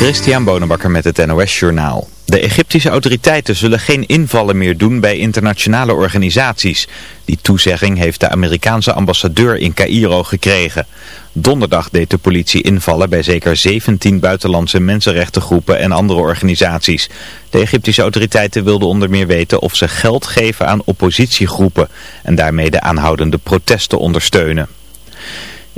Christian Bonenbakker met het NOS Journaal. De Egyptische autoriteiten zullen geen invallen meer doen bij internationale organisaties. Die toezegging heeft de Amerikaanse ambassadeur in Cairo gekregen. Donderdag deed de politie invallen bij zeker 17 buitenlandse mensenrechtengroepen en andere organisaties. De Egyptische autoriteiten wilden onder meer weten of ze geld geven aan oppositiegroepen en daarmee de aanhoudende protesten ondersteunen.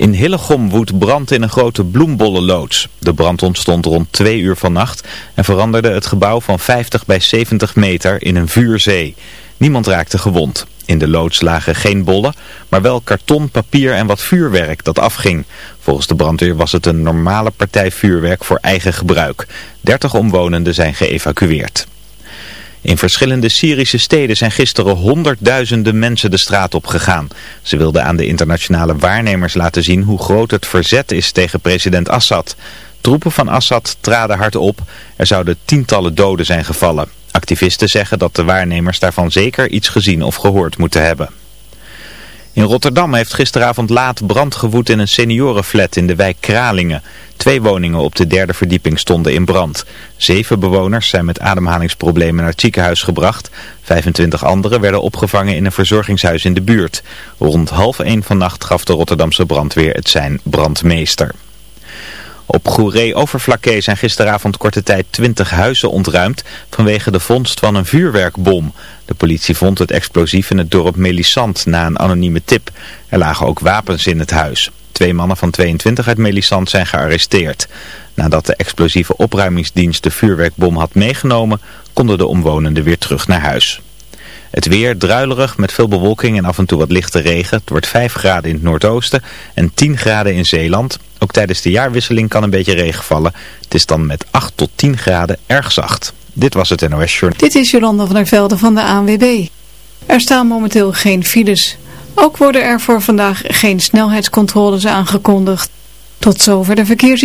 In Hillegom woedt brand in een grote bloembollenloods. De brand ontstond rond twee uur vannacht en veranderde het gebouw van 50 bij 70 meter in een vuurzee. Niemand raakte gewond. In de loods lagen geen bollen, maar wel karton, papier en wat vuurwerk dat afging. Volgens de brandweer was het een normale partij vuurwerk voor eigen gebruik. 30 omwonenden zijn geëvacueerd. In verschillende Syrische steden zijn gisteren honderdduizenden mensen de straat op gegaan. Ze wilden aan de internationale waarnemers laten zien hoe groot het verzet is tegen president Assad. Troepen van Assad traden hard op. Er zouden tientallen doden zijn gevallen. Activisten zeggen dat de waarnemers daarvan zeker iets gezien of gehoord moeten hebben. In Rotterdam heeft gisteravond laat brand gewoed in een seniorenflat in de wijk Kralingen. Twee woningen op de derde verdieping stonden in brand. Zeven bewoners zijn met ademhalingsproblemen naar het ziekenhuis gebracht. 25 anderen werden opgevangen in een verzorgingshuis in de buurt. Rond half één vannacht gaf de Rotterdamse brandweer het zijn brandmeester. Op Goeree-Overflakkee zijn gisteravond korte tijd 20 huizen ontruimd vanwege de vondst van een vuurwerkbom. De politie vond het explosief in het dorp Melisand na een anonieme tip. Er lagen ook wapens in het huis. Twee mannen van 22 uit Melisand zijn gearresteerd. Nadat de explosieve opruimingsdienst de vuurwerkbom had meegenomen, konden de omwonenden weer terug naar huis. Het weer druilerig met veel bewolking en af en toe wat lichte regen. Het wordt 5 graden in het noordoosten en 10 graden in Zeeland. Ook tijdens de jaarwisseling kan een beetje regen vallen. Het is dan met 8 tot 10 graden erg zacht. Dit was het NOS Journal. Dit is Jolanda van der Velde van de ANWB. Er staan momenteel geen files. Ook worden er voor vandaag geen snelheidscontroles aangekondigd. Tot zover de verkeers...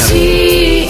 FM.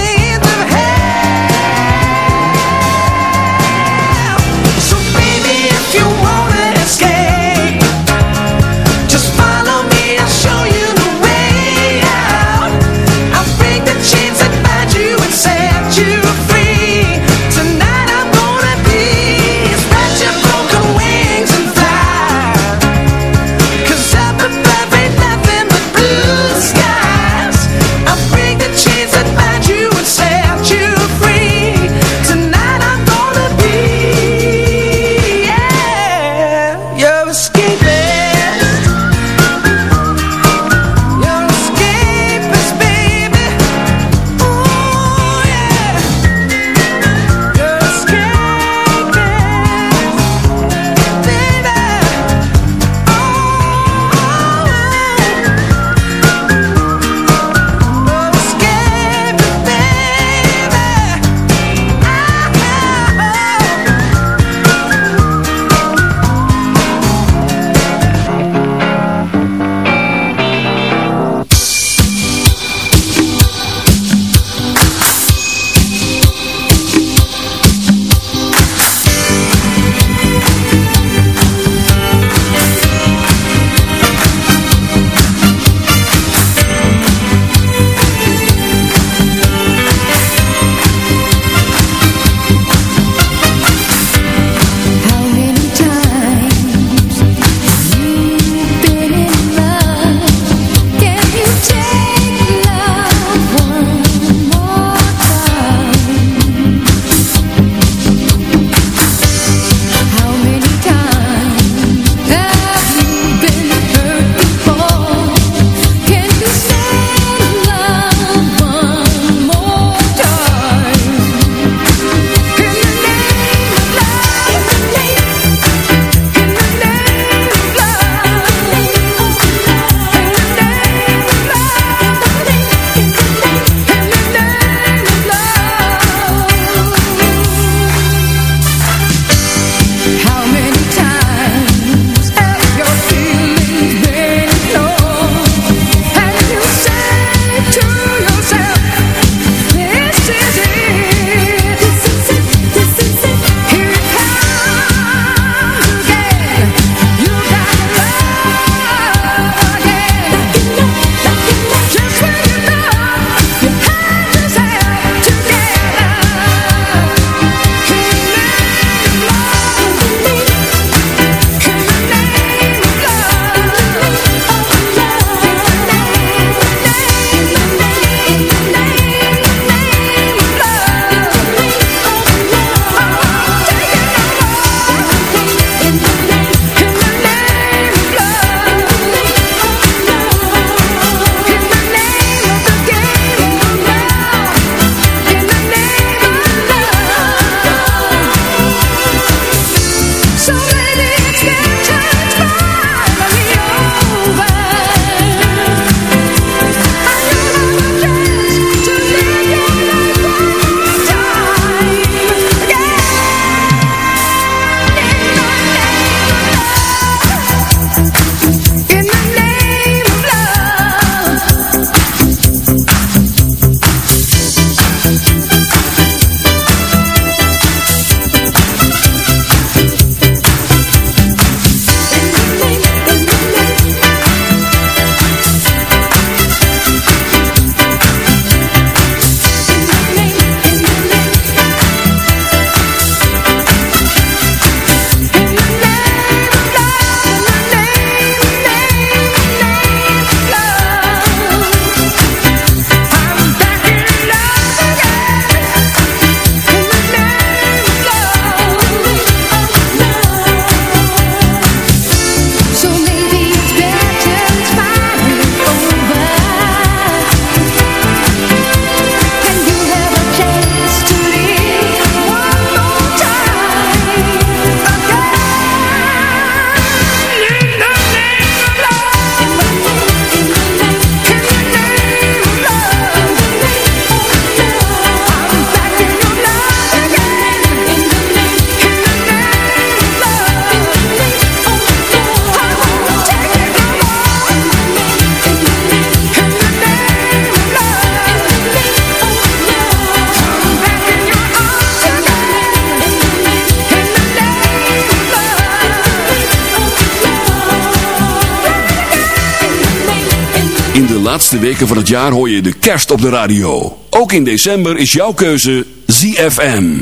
laatste weken van het jaar hoor je de kerst op de radio. Ook in december is jouw keuze ZFM.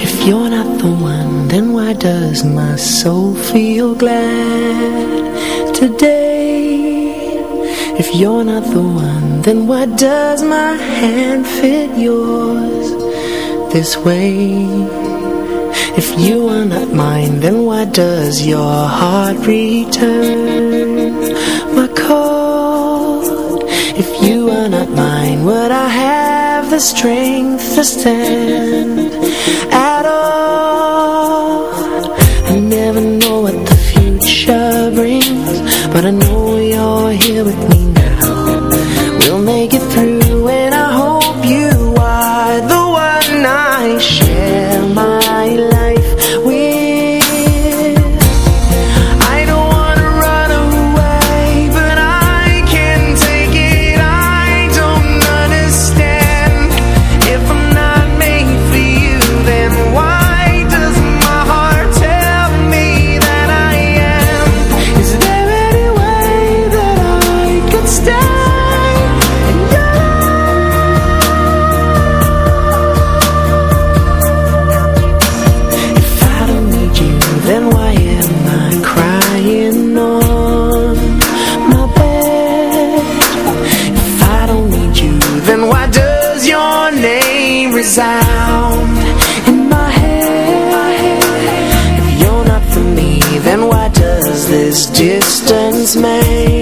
If you're not the one, then why does my soul feel glad today? If you're not the one, then why does my hand fit yours this way? If you are not mine, then why does your heart return? burn up mine. Would I have the strength to stand At all? I never know what the future brings But I know you're here with me in my head. If you're not for me, then why does this distance make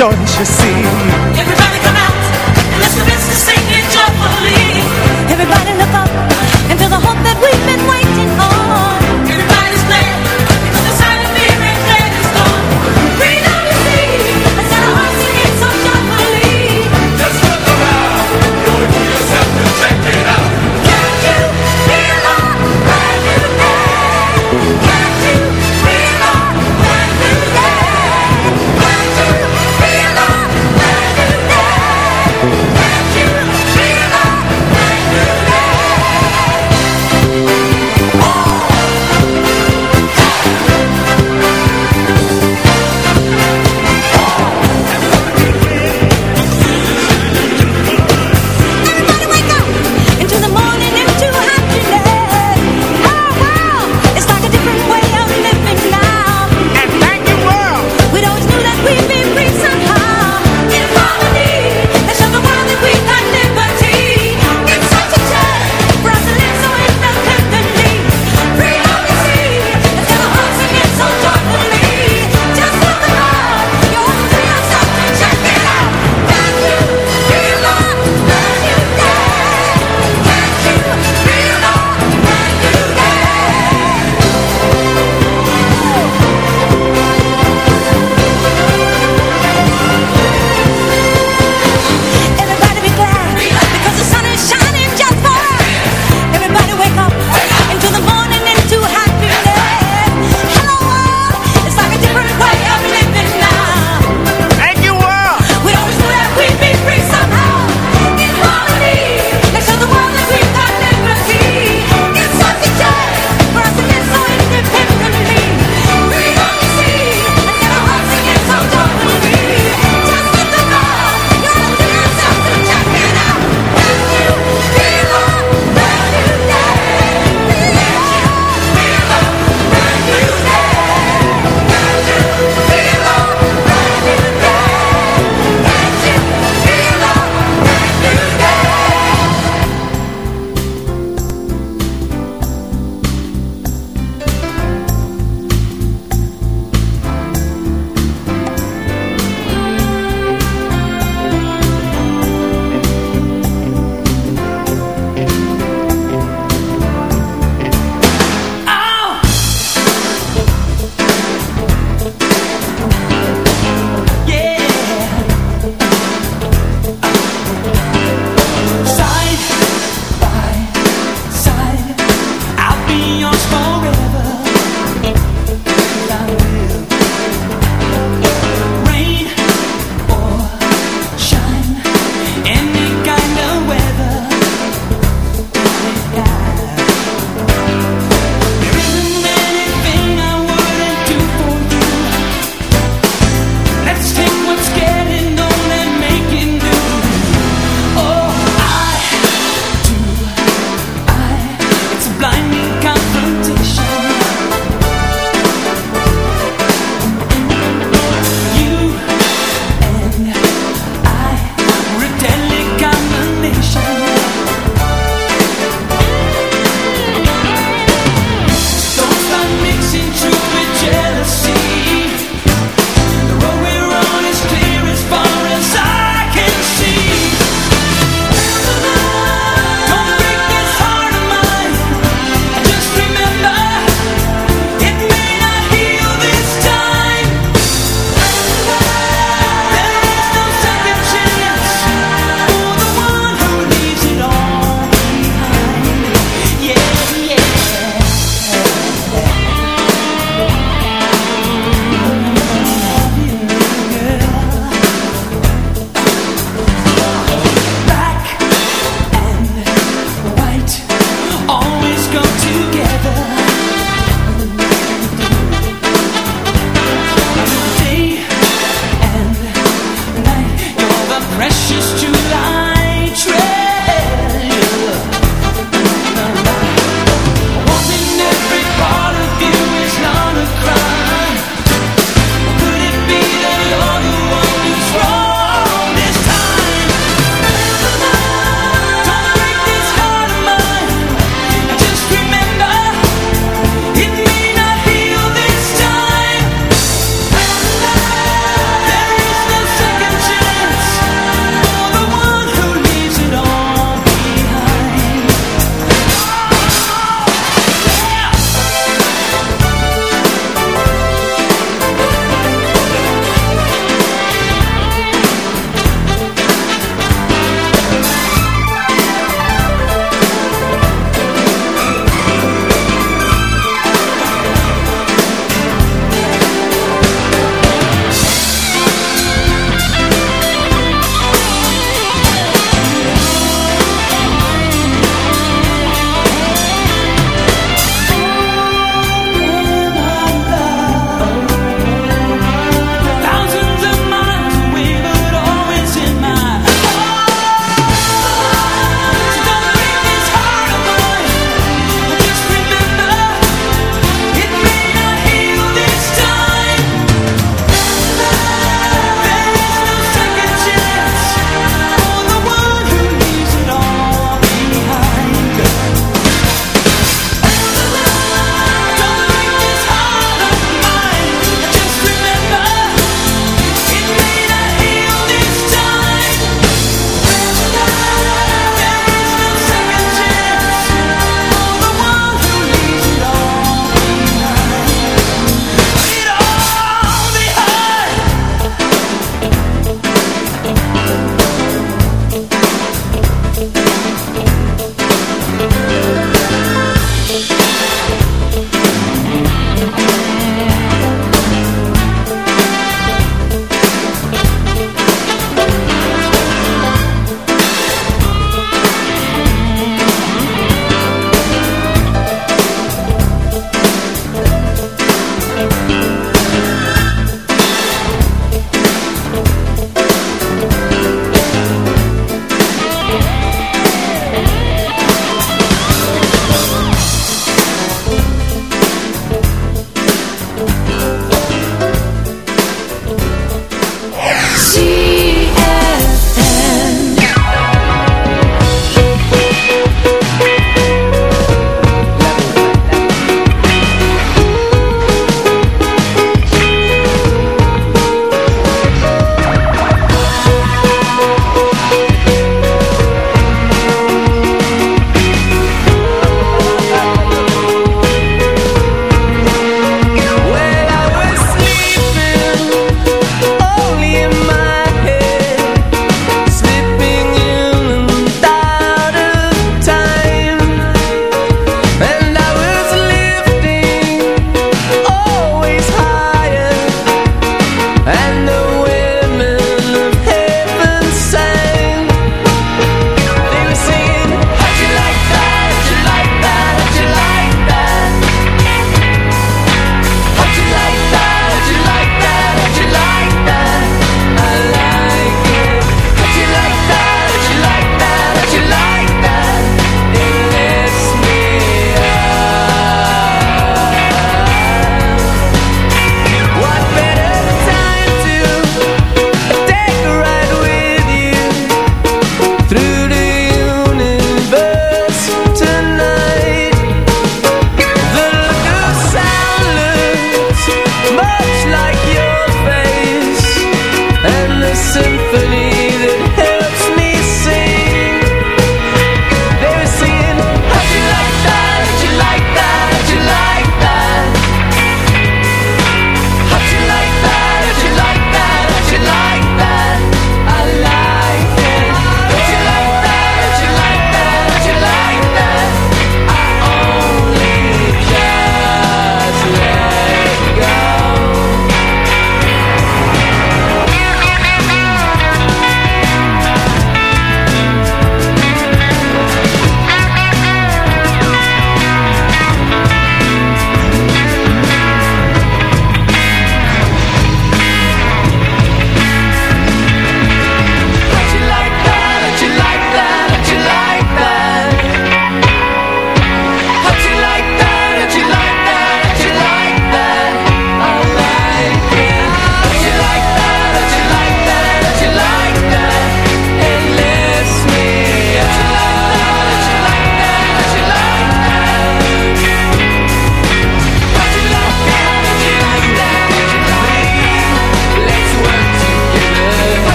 don't?